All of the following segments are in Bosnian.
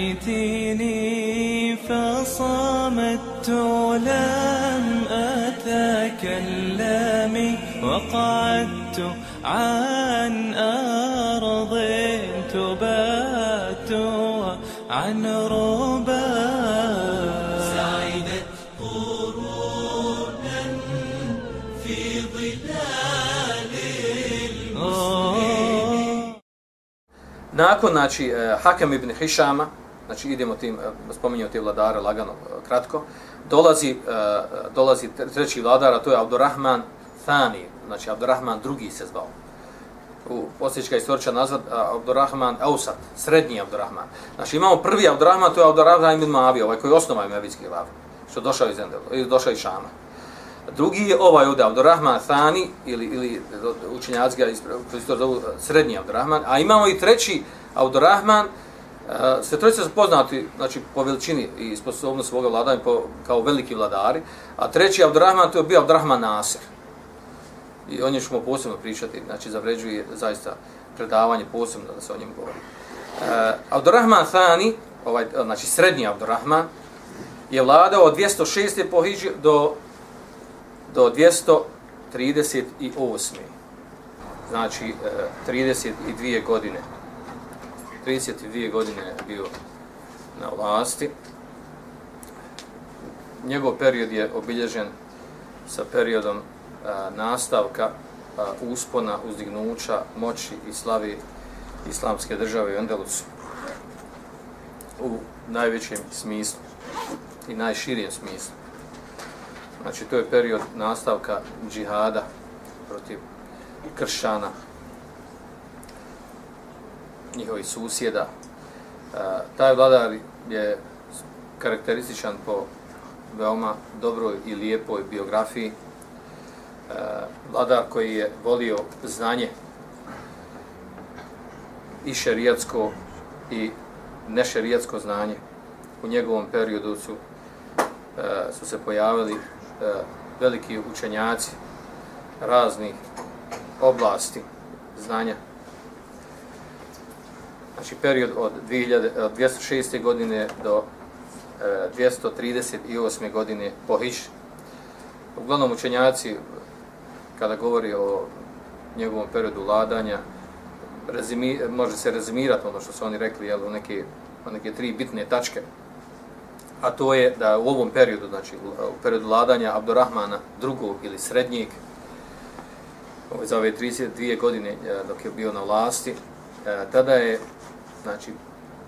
ناديتني فصمت لم أتكلم وقعدت عن أرض تبات عن ربا. سعدت قرونا في ظلال المسلمين. Nakon, znači, eh, Hakam ibn Hišama, znači idemo tim, eh, spominjamo te vladare lagano, eh, kratko, dolazi, eh, dolazi treći vladar, a to je Abdurrahman Thani, znači Abdurrahman drugi se zvao. U posljednička istoriča nazvat eh, Abdurrahman Ausat, srednji Abdurrahman. Znači imamo prvi Abdurrahman, to je Abdurrahman ibn Mavi, ovaj koji je osnovao Mevijski glav, što došao iz Endel, došao iz Šama. Drugi je ovaj ovdje Abdurrahman Thani, ili, ili učenjaci ga iz, zovu srednji Abdurrahman, a imamo i treći Abdurrahman, uh, E, sve trojice su poznati znači, po veličini i sposobnosti svoga vladanja po, kao veliki vladari, a treći Abdurrahman to je bio Abdurrahman Nasir. I o njemu ćemo posebno pričati, znači zavređuje zaista predavanje posebno da se o njemu govori. Uh, Abdurrahman Thani, ovaj, znači srednji Abdurrahman, je vladao od 206. po Hidži do do 238. Znači, e, 32 godine. 32 godine je bio na vlasti. Njegov period je obilježen sa periodom a, nastavka a, uspona, uzdignuća, moći i slavi islamske države u Andalusu u najvećem smislu i najširijem smislu. Znači, to je period nastavka džihada protiv kršćana, njihovih susjeda. E, taj vladar je karakterističan po veoma dobroj i lijepoj biografiji. E, vladar koji je volio znanje i šerijatsko i nešerijatsko znanje. U njegovom periodu su, e, su se pojavili e, veliki učenjaci raznih oblasti znanja. Znači period od, 2000, 206. Eh, godine do eh, e, 238. godine po Hiš. Uglavnom učenjaci kada govori o njegovom periodu vladanja rezimi, može se rezimirati ono što su oni rekli jel, u neke, u neke tri bitne tačke a to je da u ovom periodu, znači u periodu vladanja Abdurrahmana drugog ili srednjeg, ovaj, za ove 32 godine eh, dok je bio na vlasti, tada je znači,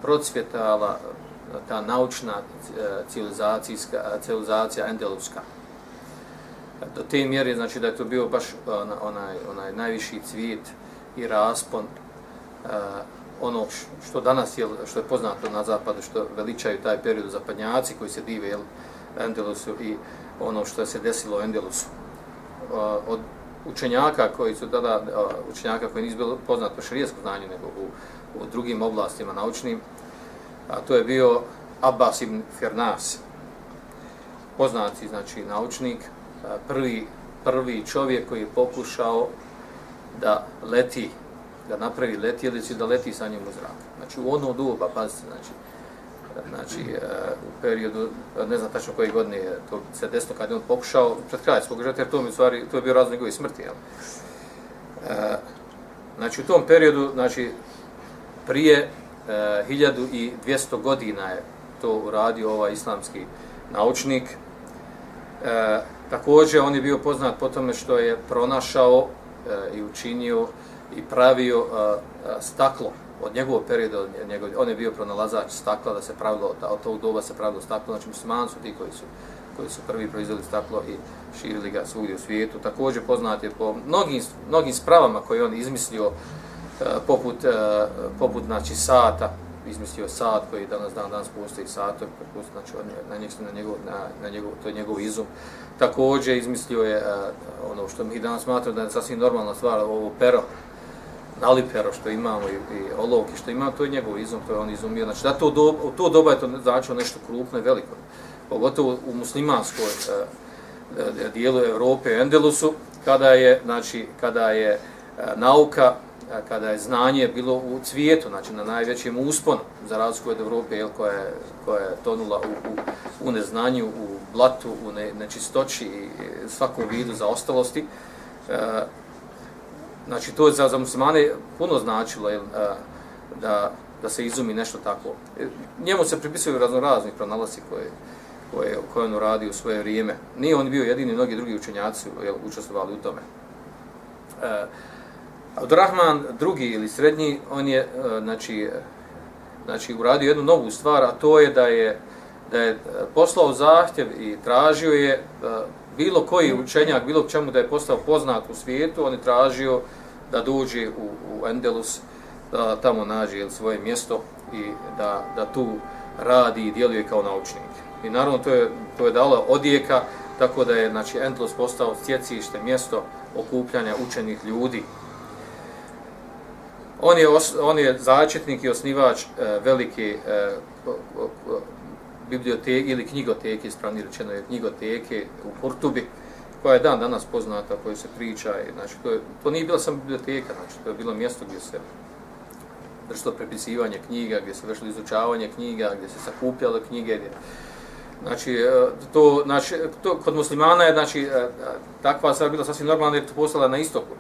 procvjetala e, ta naučna e, civilizacijska, e, civilizacija endeluska. Do te mjere, znači da je to bio baš onaj, onaj najviši cvijet i raspon ono što danas je što je poznato na zapadu što veličaju taj period zapadnjaci koji se dive jel Endelusu i ono što se desilo u Endelusu od učenjaka koji su tada učenjaka koji nisu bilo poznato po znanje, nego u, u drugim oblastima naučnim a to je bio Abbas ibn Fernas poznati znači naučnik prvi prvi čovjek koji je pokušao da leti da napravi letjelicu da leti sa njim u zrak. Znači u ono doba, pazite, znači, znači u periodu, ne znam tačno koje godine je to se desno kad je on pokušao, pred kraj svog života, jer to, mi u stvari, to je bio razlog njegove smrti. Jel? Znači u tom periodu, znači prije e, 1200 godina je to uradio ovaj islamski naučnik. E, također on je bio poznat po tome što je pronašao e, i učinio i pravio e, e staklo od njegovog perioda, od njegov, on je bio pronalazač stakla, da se pravilo, da od tog doba se pravilo staklo, znači muslimani su ti koji su koji su prvi proizveli staklo i širili ga svugdje u svijetu. Također poznat je po mnogim, mnogim spravama koje on izmislio, Eh, poput, eh, poput znači, sata, izmislio sat koji danas dan danas postoji sat, znači on na njeg na njegov na, na njegov to je njegov izum. Također izmislio je uh, ono što mi danas smatramo da je sasvim normalna stvar, ovo pero nalipero što imamo i, i olovke što imamo, to je njegov izum, to je on izumio. Znači, da to, do, to doba je to značilo nešto krupno i veliko. Pogotovo u muslimanskoj uh, dijelu Europe, Endelusu, kada je, znači, kada je uh, nauka kada je znanje bilo u cvijetu, znači na najvećem usponu, za razliku od Evrope, jel, koja, je, koja je tonula u, u, u neznanju, u blatu, u ne, nečistoći i svakom vidu za ostalosti. E, znači, to je za, za muslimane puno značilo jel, e, da, da se izumi nešto tako. E, njemu se pripisuju raznorazni pronalazi koje, koje, koje on uradio u svoje vrijeme. Nije on bio jedini, mnogi drugi učenjaci jel, učestvovali u tome. E, Abdurrahman drugi ili srednji, on je e, znači, e, znači uradio jednu novu stvar, a to je da je da je e, poslao zahtjev i tražio je bilo koji učenjak, bilo čemu da je postao poznat u svijetu, on je tražio da dođe u, u Endelus, da tamo nađe svoje mjesto i da, da tu radi i djeluje kao naučnik. I naravno to je, to je dalo odjeka, tako da je znači, Endelus postao stjecište, mjesto okupljanja učenih ljudi, On je, os, on je začetnik i osnivač e, velike e, biblioteke ili knjigoteke, ispravni rečeno je knjigoteke u Kurtubi, koja je dan danas poznata, koja se priča. I, znači, to, je, to nije bila samo biblioteka, znači, to je bilo mjesto gdje se vršilo prepisivanje knjiga, gdje se vršilo izučavanje knjiga, gdje se sakupljalo knjige. Gdje, znači, e, to, znači, to, kod muslimana je znači, e, e, takva stvar bila sasvim normalna jer to postala na istoku.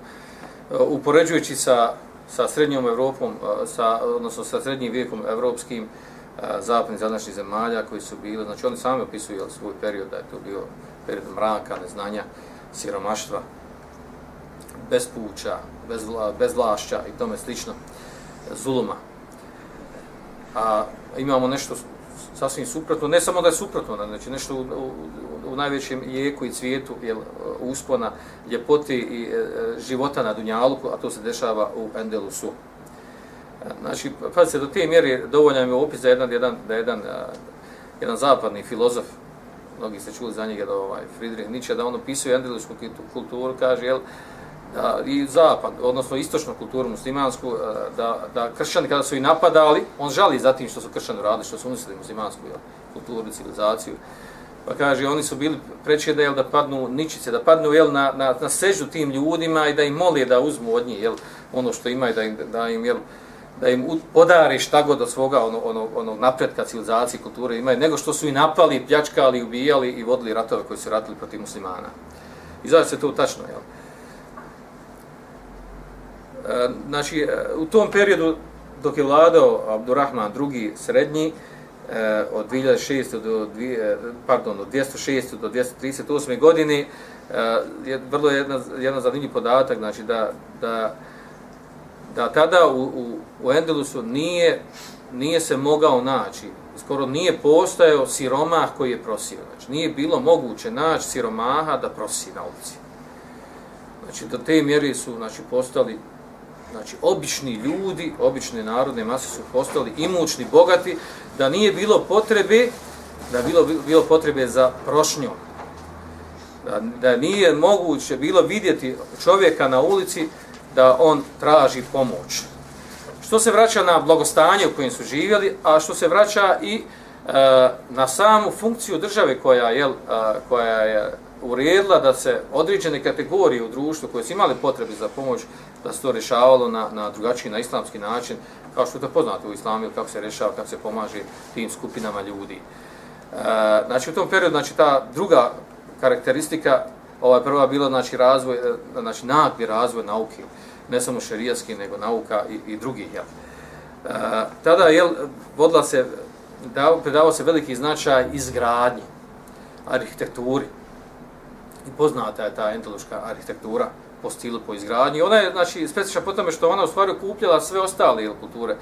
Upoređujući sa sa srednjom Evropom, sa, odnosno sa srednjim vijekom evropskim zapadnih zadnačnih zemalja koji su bili, znači oni sami opisuju jel, svoj period, da je to bio period mraka, neznanja, siromaštva, bespuća, bez, bezvlašća i tome slično, zuluma. A imamo nešto sasvim suprotno, ne samo da je suprotno, znači nešto u, u, u najvećem jeku i cvijetu jel, e, uspona, ljepote i e, života na Dunjaluku, a to se dešava u Endelusu. E, znači, pa se do te mjere dovoljan je opis da jedan, jedan, da jedan, a, jedan zapadni filozof, mnogi ste čuli za njega da ovaj Friedrich Nietzsche, da on opisuje endelusku kulturu, kaže, jel, da, i zapad, odnosno istočnu kulturu muslimansku, da, da kršćani kada su i napadali, on žali za tim što su kršćani radili, što su unisili muslimansku jel, kulturu, civilizaciju, Pa kaže, oni su bili preče da, jel, da padnu ničice, da padnu jel, na, na, na sežu tim ljudima i da im moli da uzmu od njih jel, ono što imaju, da im, da im, jel, da im podari šta god od svoga ono, ono, ono napretka civilizacije kulture imaju, nego što su i napali, pljačkali, ubijali i vodili ratove koji su ratili protiv muslimana. I znači se to tačno. Jel. E, znači, e, u tom periodu dok je vladao Abdurrahman II. srednji, Eh, od 2006. do, dvije, eh, pardon, od 206. do 238. godine eh, je vrlo jedna, jedan zanimljiv podatak, znači da, da, da tada u, u, u Endelusu nije, nije se mogao naći, skoro nije postojao siromah koji je prosio. Znači nije bilo moguće naći siromaha da prosi na ulici. Znači do te mjere su znači, postali znači obični ljudi, obične narodne mase su postali imućni, bogati, da nije bilo potrebe, da bilo bilo potrebe za prošnjom. Da, da nije moguće bilo vidjeti čovjeka na ulici da on traži pomoć. Što se vraća na blagostanje u kojem su živjeli, a što se vraća i e, na samu funkciju države koja, jel, e, koja je uredila da se određene kategorije u društvu koje su imali potrebe za pomoć, da se to rješavalo na, na drugačiji, na islamski način, kao što je to poznato u islamu, kako se rješava, kako se pomaže tim skupinama ljudi. E, znači, u tom periodu, znači, ta druga karakteristika, ova prva bila, znači, razvoj, e, znači, nagli razvoj nauke, ne samo šerijatski, nego nauka i, i drugih, jel. E, tada, jel, vodila se, predavao se veliki značaj izgradnji, arhitekturi, i poznata je ta entološka arhitektura po stilu, po izgradnji. Ona je, znači, specifična po tome što ona u stvari okupljala sve ostale jel, kulture.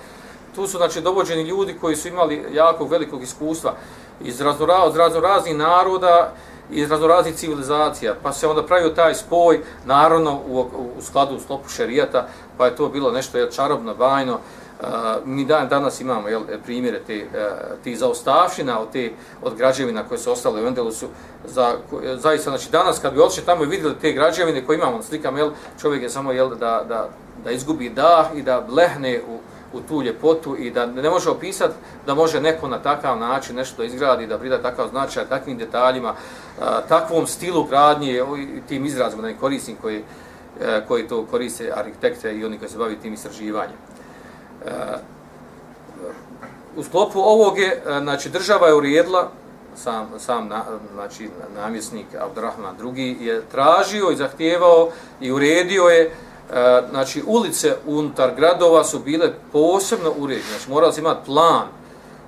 Tu su, znači, dovođeni ljudi koji su imali jako velikog iskustva. iz raznoraznih od raznoraznih naroda, iz raznoraznih civilizacija, pa se onda pravio taj spoj, naravno u, u skladu u sklopu šerijata, pa je to bilo nešto je čarobno, bajno. Uh, mi dan, danas imamo jel, e, primjere te, e, uh, ti zaostavšina od, te, od građevina koje su ostale u Endelusu. Za, e, zaista, znači danas kad bi odšli tamo i vidjeli te građevine koje imamo na slikama, jel, čovjek je samo jel, da, da, da izgubi dah i da lehne u, u tu ljepotu i da ne može opisati da može neko na takav način nešto da izgradi, da prida takav značaj, takvim detaljima, takvom stilu gradnje i tim izrazima da ne koristim koji, koji to koriste arhitekte i oni koji se bavi tim istraživanjem. Eh, u sklopu ovog je, eh, znači država je uredila, sam, sam na, znači, namjesnik Abdurrahman II je tražio i zahtijevao i uredio je eh, znači ulice unutar gradova su bile posebno uređene, znači morali se imati plan,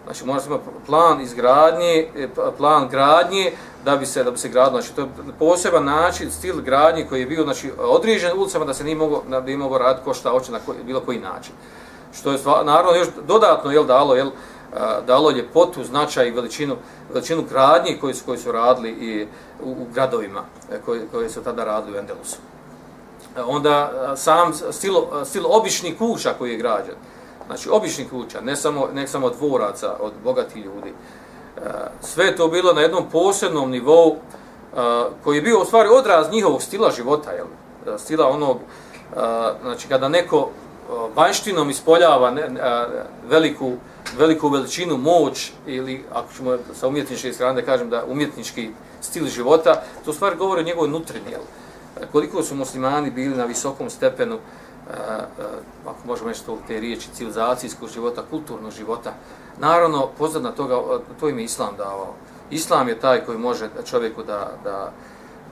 znači morali se imati plan izgradnje, pa, plan gradnje da bi se da bi se gradilo, znači to je poseban način, stil gradnje koji je bio znači određen ulicama da se nije moglo da bi moglo raditi ko šta hoće na koji, bilo koji način. Što je naravno još dodatno je dalo je dalo ljepotu, značaj i veličinu veličinu gradnje koji su koji su radili i u, u gradovima e, koji koji su tada radili u Endelusu. E, onda sam stil, stil obični kuća koji je građen, znači obični kuća, ne samo, ne samo dvoraca od bogatih ljudi, e, sve to bilo na jednom posebnom nivou koji je bio u stvari odraz njihovog stila života, jel? stila onog, znači kada neko vanštinom ispoljava ne, veliku, veliku veličinu, moć ili ako ćemo sa umjetničke strane da kažem da umjetnički stil života, to stvar govori o njegovoj nutrini, jel? koliko su muslimani bili na visokom stepenu, ako možemo reći to, te riječi, civilizacijskog života, kulturnog života, naravno, pozadna toga, to im je Islam davao. Islam je taj koji može čovjeku da, da,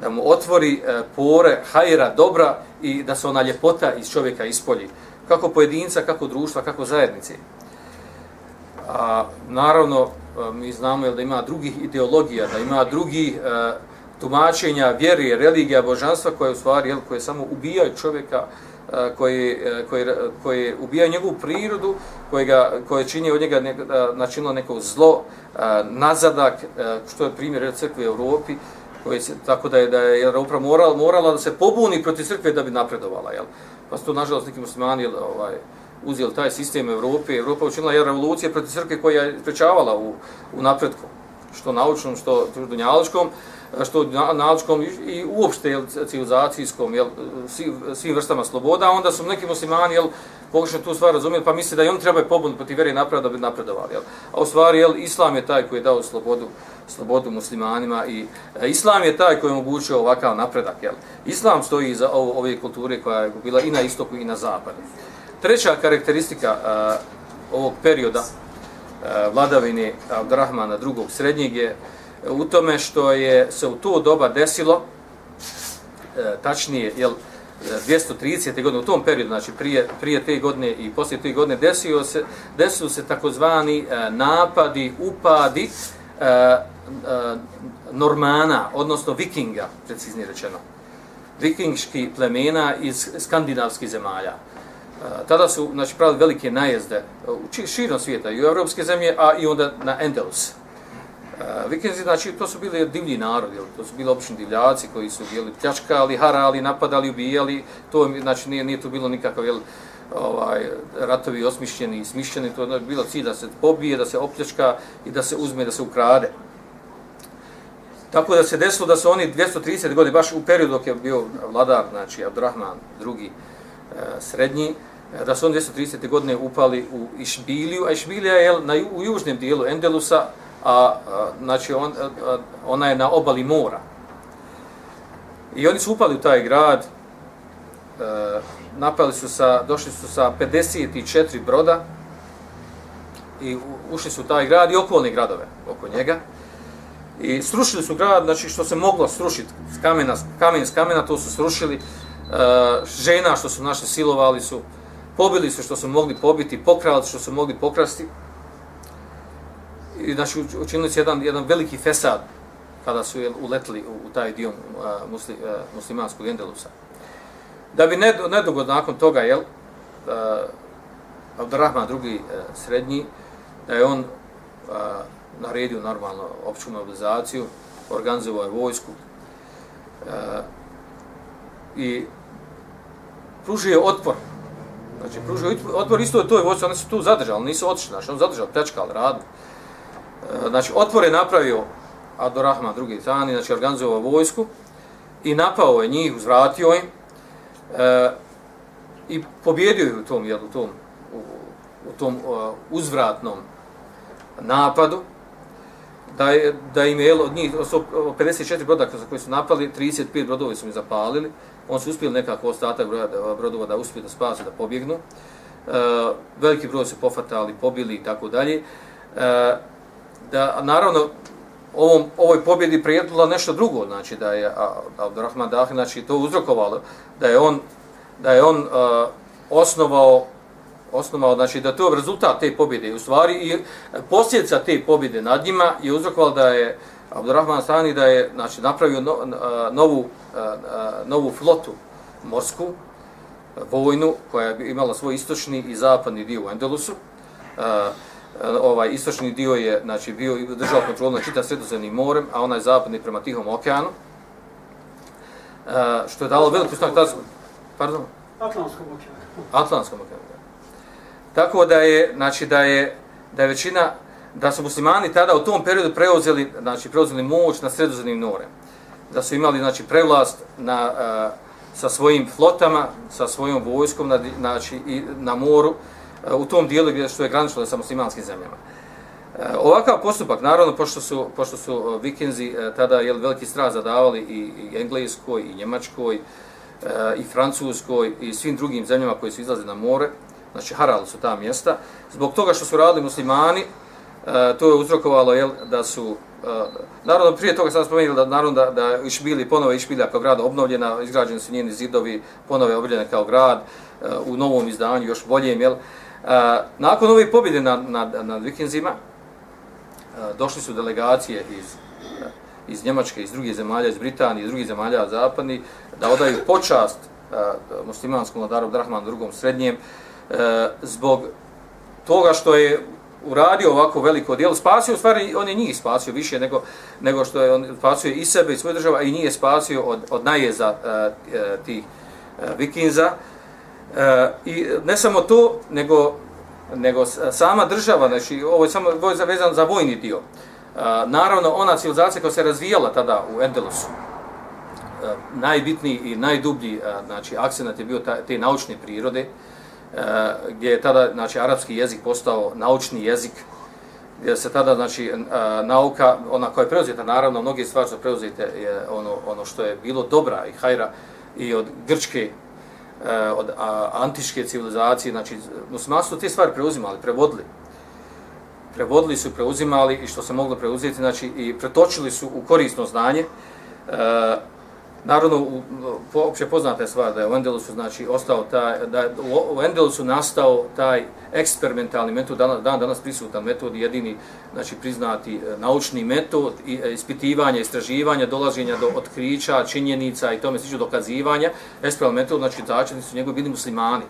da mu otvori e, pore, hajra, dobra i da se ona ljepota iz čovjeka ispolji. Kako pojedinca, kako društva, kako zajednice. A, naravno, e, mi znamo da ima drugih ideologija, da ima drugih e, tumačenja vjere, religija, božanstva koje u stvari jel, koje samo ubijaju čovjeka, e, koji koji koji ubijaju njegovu prirodu, koji ga koje čini od njega ne, načinilo neko zlo, nazadak, što je primjer crkve u Europi, koji se tako da je da je upravo moral, morala da se pobuni protiv crkve da bi napredovala, jel? Pa su to nažalost neki muslimani ovaj uzeli taj sistem Evrope, Evropa učinila je revolucija protiv crkve koja je sprečavala u, u napretku, što naučnom, što dunjaločkom, što naučkom i uopšte jel, civilizacijskom, jel, svim vrstama sloboda, onda su neki muslimani jel, pogrešno tu stvar razumjeti, pa misle da i oni trebaju pobuniti protiv vjere napravda da bi napredovali. Jel. A u stvari, jel, islam je taj koji je dao slobodu, slobodu muslimanima i e, islam je taj koji je omogućio ovakav napredak. Jel. Islam stoji za ovo, ove kulture koja je bila i na istoku i na zapadu. Treća karakteristika uh, ovog perioda uh, vladavine Abdurrahmana drugog srednjeg je u tome što je se u to doba desilo, e, tačnije, jel, 230. godine, u tom periodu, znači prije, prije te godine i poslije te godine, desio se, desio se takozvani e, napadi, upadi e, e, normana, odnosno vikinga, preciznije rečeno. Vikingški plemena iz skandinavskih zemalja. E, tada su, znači, pravili velike najezde u širom svijeta, i u evropske zemlje, a i onda na Endelus. Vikinzi, Vikenzi, znači, to su bili divlji narod, jel? to su bili obični divljaci koji su bili pljačkali, harali, napadali, ubijali, to znači, nije, nije to bilo nikakav, jel, ovaj, ratovi osmišljeni i smišljeni, to je ono bilo cilj da se pobije, da se opljačka i da se uzme, da se ukrade. Tako da se desilo da su oni 230 godine, baš u periodu dok je bio vladar, znači Abdurrahman drugi e, srednji, e, da su oni 230. godine upali u Išbiliju, a Išbilija je na, u južnem dijelu Endelusa, a, a znači on, a, ona je na obali mora. I oni su upali u taj grad, e, napali su sa, došli su sa 54 broda i ušli su u taj grad i okolne gradove oko njega. I srušili su grad, znači što se moglo srušiti, s kamena, kamen s kamena, to su srušili. E, žena što su naše silovali su, pobili su što su mogli pobiti, pokrali što su mogli pokrasti i znači učinili su jedan, jedan veliki fesad kada su jel, uletli u, u taj dio uh, musli, uh, muslimanskog Endelusa. Da bi nedogod nakon toga, jel, uh, Abdurrahman drugi uh, srednji, da je on uh, naredio normalno opću mobilizaciju, organizovao je vojsku uh, i pružio je otpor. Znači, pružio otpor isto je toj vojsci, oni su tu zadržali, nisu otišli, znači, on zadržali, pljačkali, radili. Znači, otpor je napravio Adorahman drugi tani, znači, organizovao vojsku i napao je njih, uzvratio im e, i pobjedio je u tom, jel, u tom, u, u tom uh, uzvratnom napadu, da, je, da im je od njih 54 broda za koji su napali, 35 brodova su mi zapalili, on su uspjeli nekako ostatak brodova da uspiju da spasu, da pobjegnu. E, veliki broj se pofatali, pobili i tako dalje. Uh, da, naravno, ovom, ovoj pobjedi prijetila nešto drugo, znači da je Abdurrahman Dahin, znači to uzrokovalo, da je on, da je on uh, osnovao osnovao, znači da to je rezultat te pobjede u stvari i posljedica te pobjede nad njima je uzrokovalo da je Abdurrahman Sani da je znači, napravio no, novu, novu flotu morsku, vojnu, koja je imala svoj istočni i zapadni dio u Endelusu. Ovaj istočni dio je znači, bio držao kontrolu na čitav sredozemnim morem, a onaj zapadni prema Tihom okeanu. Što je dalo veliku snagu. Pardon? Atlantskom okeanu. Atlantskom okeanu. Tako da je, znači da je da je većina da su muslimani tada u tom periodu preuzeli, znači preuzeli moć na sredozemnim more. Da su imali znači prevlast na uh, sa svojim flotama, sa svojom vojskom na znači i na moru E, u tom dijelu gdje što je granično sa muslimanskim zemljama. E, ovakav postupak, naravno, pošto su, pošto su e, vikinzi tada jel, veliki strah zadavali i, i engleskoj, i njemačkoj, i francuskoj, i svim drugim zemljama koji su izlazili na more, znači harali su ta mjesta. Zbog toga što su radili muslimani, to je uzrokovalo jel, da su, e, naravno prije toga sam spomenuo da naravno da, da išbili, ponovo išbili kao grad obnovljena, izgrađeni su njeni zidovi, ponovo je obnovljena kao grad, u novom izdanju, još boljem, jel. Nakon ove pobjede nad, nad, nad vikinzima, došli su delegacije iz, iz Njemačke, iz drugih zemalja, iz Britanije, iz drugih zemalja zapadni, da odaju počast muslimanskom vladaru Drahmanu drugom srednjem, zbog toga što je uradio ovako veliko djelo, spasio, u stvari on je njih spasio više nego, nego što je on spasio i sebe i svoje države, a i nije spasio od, od najeza e, tih e, vikinza. E, I ne samo to, nego, nego sama država, znači ovo je samo ovo je vezano za vojni dio. E, naravno, ona civilizacija koja se razvijala tada u Endelosu, e, najbitniji i najdublji e, znači, akcenat je bio ta, te naučne prirode, e, gdje je tada znači arapski jezik postao naučni jezik gdje se tada znači nauka ona koja je preuzeta naravno mnoge stvari su preuzete je ono ono što je bilo dobra i hajra i od grčke eh, od antičke civilizacije znači muslimani su te stvari preuzimali prevodili. Prevodili su preuzimali i što se moglo preuzeti znači i pretočili su u korisno znanje eh, Naravno, u, po, opće poznata je stvar da je u Endelusu znači, ostao taj, da je u Endelusu nastao taj eksperimentalni metod, dan, dan danas prisutan metod, jedini znači, priznati e, naučni metod, i, e, ispitivanja, istraživanja, dolaženja do otkrića, činjenica i tome slično dokazivanja, eksperimentalni metod, znači začetni su njegovi bili muslimani.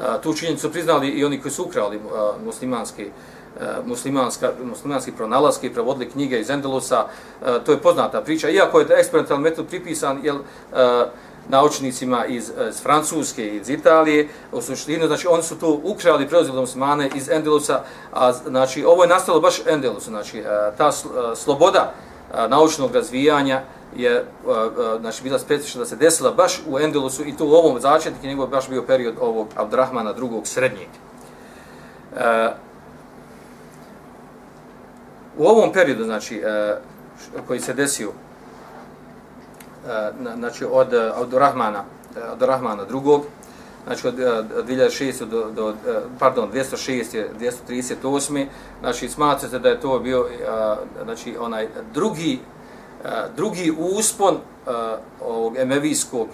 A, tu činjenicu priznali i oni koji su ukrali a, muslimanski E, E, muslimanska, muslimanski pronalazki, prevodili knjige iz Endelusa, e, to je poznata priča, iako je eksperimental metod pripisan jel, e, naučnicima iz, iz Francuske, iz Italije, u suštini, znači oni su to ukrali, preuzeli muslimane iz Endelusa, a znači ovo je nastalo baš Endelusu, znači e, ta e, sloboda naučnog razvijanja je znači bila specifična da se desila baš u Endelusu i to u ovom začetniku njegov baš bio period ovog Abdrahmana drugog srednjeg. U ovom periodu, znači, e, koji se desio, e, znači, od, e, od Rahmana, e, od Rahmana drugog, znači, od e, 2006. do, do pardon, 206. 238. Znači, smatra se da je to bio, znači, onaj drugi, drugi uspon ovog emevijskog,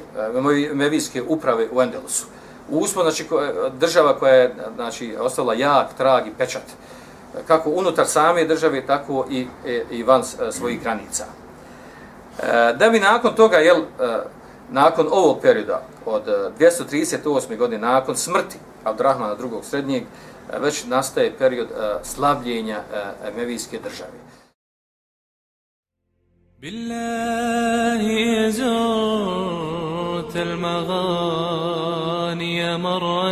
emevijske uprave u Endelusu. Uspon, znači, država koja je, znači, ostala jak, trag i pečat kako unutar same države, tako i, i, i van e, svojih granica. E, da bi nakon toga, jel, e, nakon ovog perioda, od 238. godine, nakon smrti Abdurrahmana drugog srednjeg, e, već nastaje period e, slabljenja e, Emevijske države. بالله زرت المغاني مرة